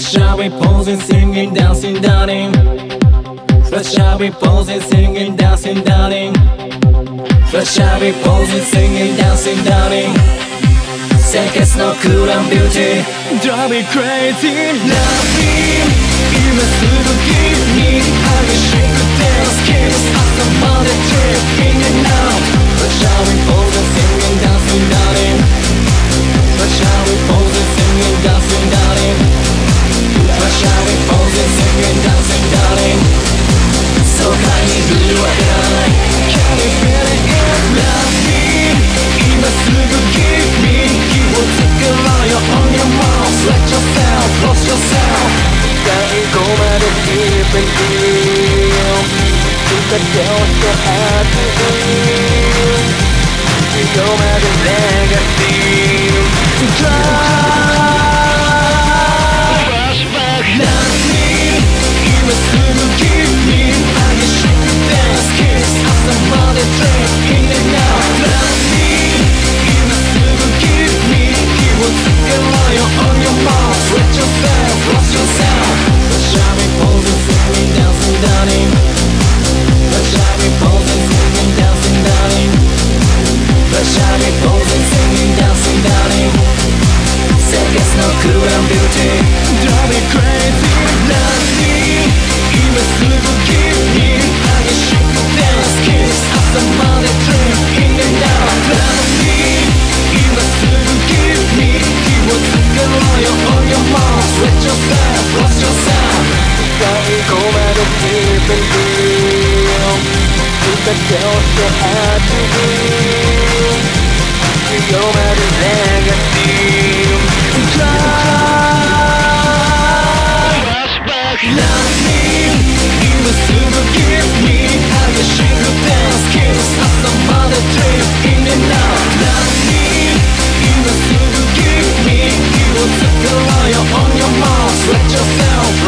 Let's shall be posing, singing, dancing, darling. Let's shall be posing, singing, dancing, darling. Let's shall be posing, singing, dancing, darling. Say it's no cool and beauty. Drive me crazy, love me. matter if it's been real Since I don't care how to feel No matter เป็นเดียวคุณจะเจ้าจะหาที่ดีจะโยมาด้วยแรงกันดีจ้า Flashback love me you must forgive me how your dance kiss up in and out love me will take a on your mouth let yourself